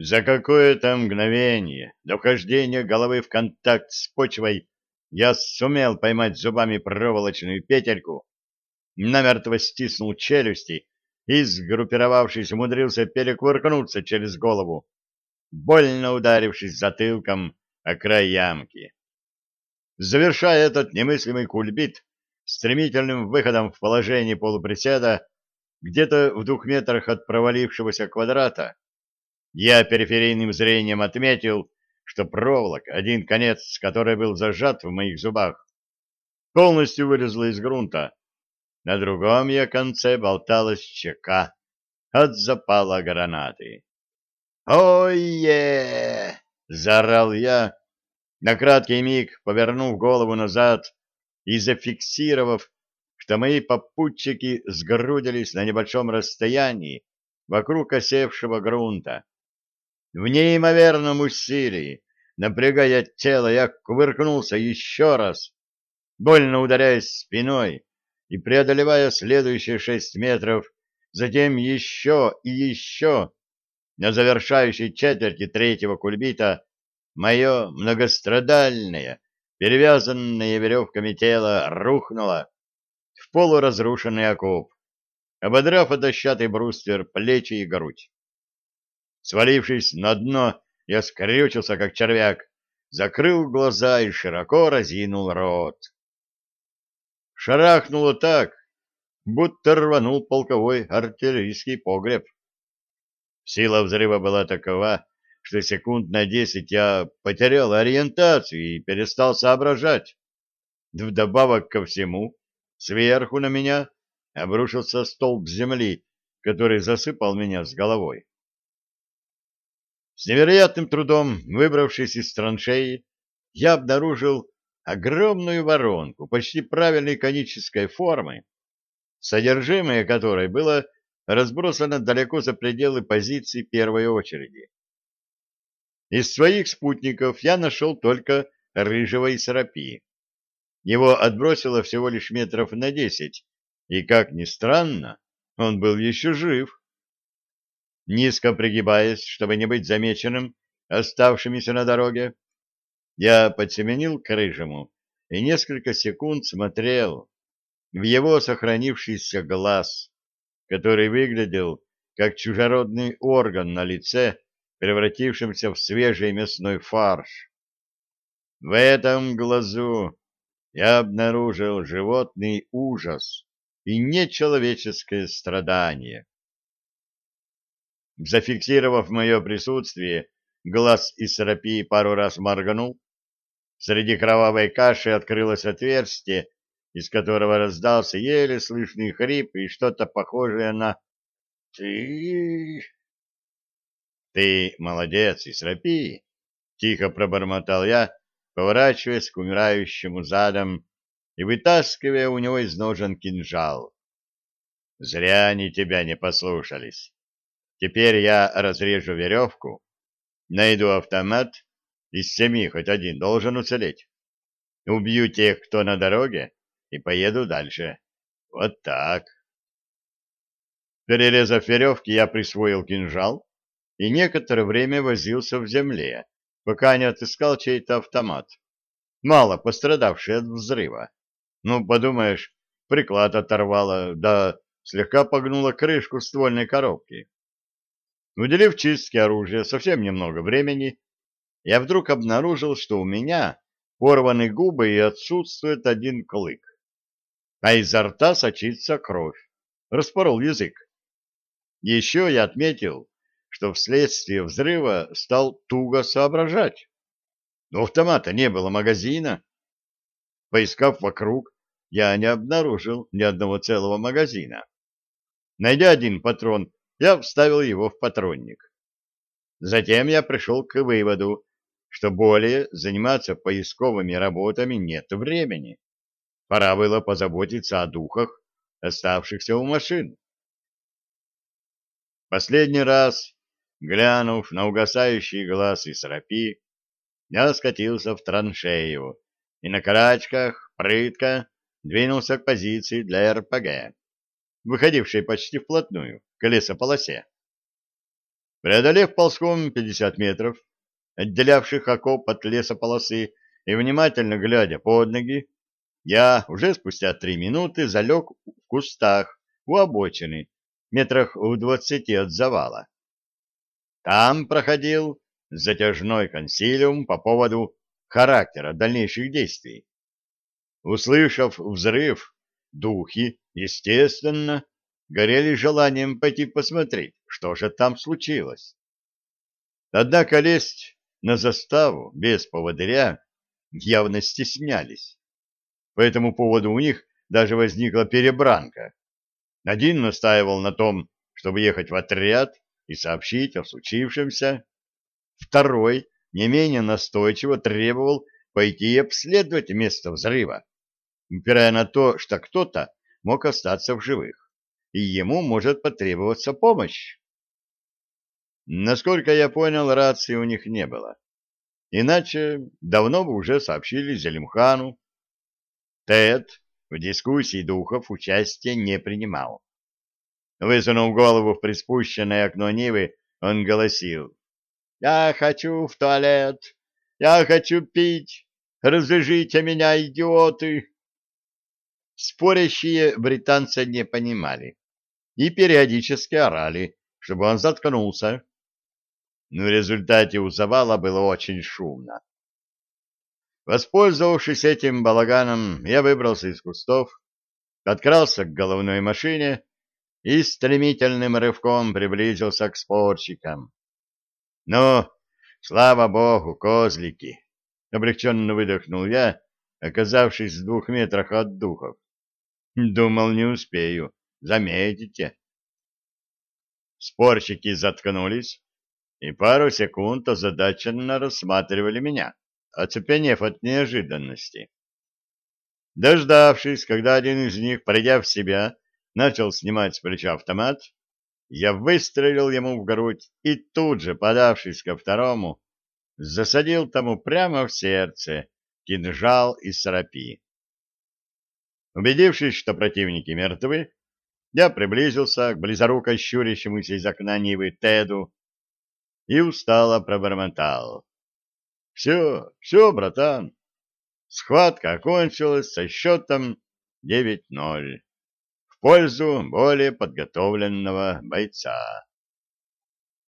За какое-то мгновение до вхождения головы в контакт с почвой я сумел поймать зубами проволочную петельку, намертво стиснул челюсти и, сгруппировавшись, умудрился перекувыркнуться через голову, больно ударившись затылком о край ямки. Завершая этот немыслимый кульбит стремительным выходом в положение полуприседа, где-то в двух метрах от провалившегося квадрата, я периферийным зрением отметил, что проволока, один конец который был зажат в моих зубах, полностью вылезла из грунта. На другом ее конце болталась чека от запала гранаты. «Ой-е!» — заорал я, на краткий миг повернув голову назад и зафиксировав, что мои попутчики сгрудились на небольшом расстоянии вокруг осевшего грунта. В неимоверном усилии, напрягая тело, я кувыркнулся еще раз, больно ударяясь спиной и преодолевая следующие шесть метров, затем еще и еще. На завершающей четверти третьего кульбита мое многострадальное, перевязанное веревками тело рухнуло в полуразрушенный окоп, ободрав от дощатый бруствер плечи и грудь. Свалившись на дно, я скрючился, как червяк, закрыл глаза и широко разинул рот. Шарахнуло так, будто рванул полковой артиллерийский погреб. Сила взрыва была такова, что секунд на десять я потерял ориентацию и перестал соображать. Вдобавок ко всему, сверху на меня обрушился столб земли, который засыпал меня с головой. С невероятным трудом, выбравшись из траншеи, я обнаружил огромную воронку почти правильной конической формы, содержимое которой было разбросано далеко за пределы позиций первой очереди. Из своих спутников я нашел только рыжего Исрапи. Его отбросило всего лишь метров на десять, и, как ни странно, он был еще жив низко пригибаясь, чтобы не быть замеченным оставшимися на дороге. Я подсеменил к рыжему и несколько секунд смотрел в его сохранившийся глаз, который выглядел как чужеродный орган на лице, превратившимся в свежий мясной фарш. В этом глазу я обнаружил животный ужас и нечеловеческое страдание. Зафиксировав мое присутствие, глаз из сарапии пару раз морганул. Среди кровавой каши открылось отверстие, из которого раздался еле слышный хрип и что-то похожее на «Ты...» «Ты молодец, Исрапи!» — тихо пробормотал я, поворачиваясь к умирающему задом и вытаскивая у него из ножен кинжал. «Зря они тебя не послушались. Теперь я разрежу веревку, найду автомат, из семи хоть один должен уцелеть. Убью тех, кто на дороге, и поеду дальше. Вот так. Перерезав веревки, я присвоил кинжал и некоторое время возился в земле, пока не отыскал чей-то автомат, мало пострадавший от взрыва. Ну, подумаешь, приклад оторвало, да слегка погнула крышку ствольной коробки. Уделив чистке оружия совсем немного времени, я вдруг обнаружил, что у меня порваны губы и отсутствует один клык. А изо рта сочится кровь. Распорол язык. Еще я отметил, что вследствие взрыва стал туго соображать. Но автомата не было магазина. Поискав вокруг, я не обнаружил ни одного целого магазина. Найдя один патрон я вставил его в патронник. Затем я пришел к выводу, что более заниматься поисковыми работами нет времени. Пора было позаботиться о духах, оставшихся у машин. Последний раз, глянув на угасающий глаз и срапи, я скатился в траншею и на карачках, прытко, двинулся к позиции для РПГ, выходившей почти вплотную к лесополосе. Преодолев ползком 50 метров, отделявших окоп от лесополосы, и внимательно глядя под ноги, я уже спустя три минуты залег в кустах у обочины, метрах в двадцати от завала. Там проходил затяжной консилиум по поводу характера дальнейших действий. Услышав взрыв, духи, естественно, горели желанием пойти посмотреть, что же там случилось. Однако лезть на заставу без поводыря явно стеснялись. По этому поводу у них даже возникла перебранка. Один настаивал на том, чтобы ехать в отряд и сообщить о случившемся. Второй не менее настойчиво требовал пойти и обследовать место взрыва, упирая на то, что кто-то мог остаться в живых, и ему может потребоваться помощь. Насколько я понял, рации у них не было. Иначе давно бы уже сообщили Зелимхану. Тед в дискуссии духов участия не принимал. Высунув голову в приспущенное окно Нивы, он голосил. «Я хочу в туалет! Я хочу пить! Развяжите меня, идиоты!» Спорящие британца не понимали и периодически орали, чтобы он заткнулся. Но в результате у завала было очень шумно. Воспользовавшись этим балаганом, я выбрался из кустов, подкрался к головной машине и стремительным рывком приблизился к спорщикам. «Ну, слава богу, козлики!» — облегченно выдохнул я, оказавшись в двух метрах от духов. «Думал, не успею. Заметите?» Спорщики заткнулись и пару секунд озадаченно рассматривали меня, оцепенев от неожиданности. Дождавшись, когда один из них, придя в себя, начал снимать с плеча автомат, я выстрелил ему в грудь и тут же, подавшись ко второму, засадил тому прямо в сердце кинжал из сарапи. Убедившись, что противники мертвы, я приблизился к близоруко щурящемуся из окна Нивы Теду и устало пробормотал. — Все, все, братан. Схватка окончилась со счетом 9-0 в пользу более подготовленного бойца.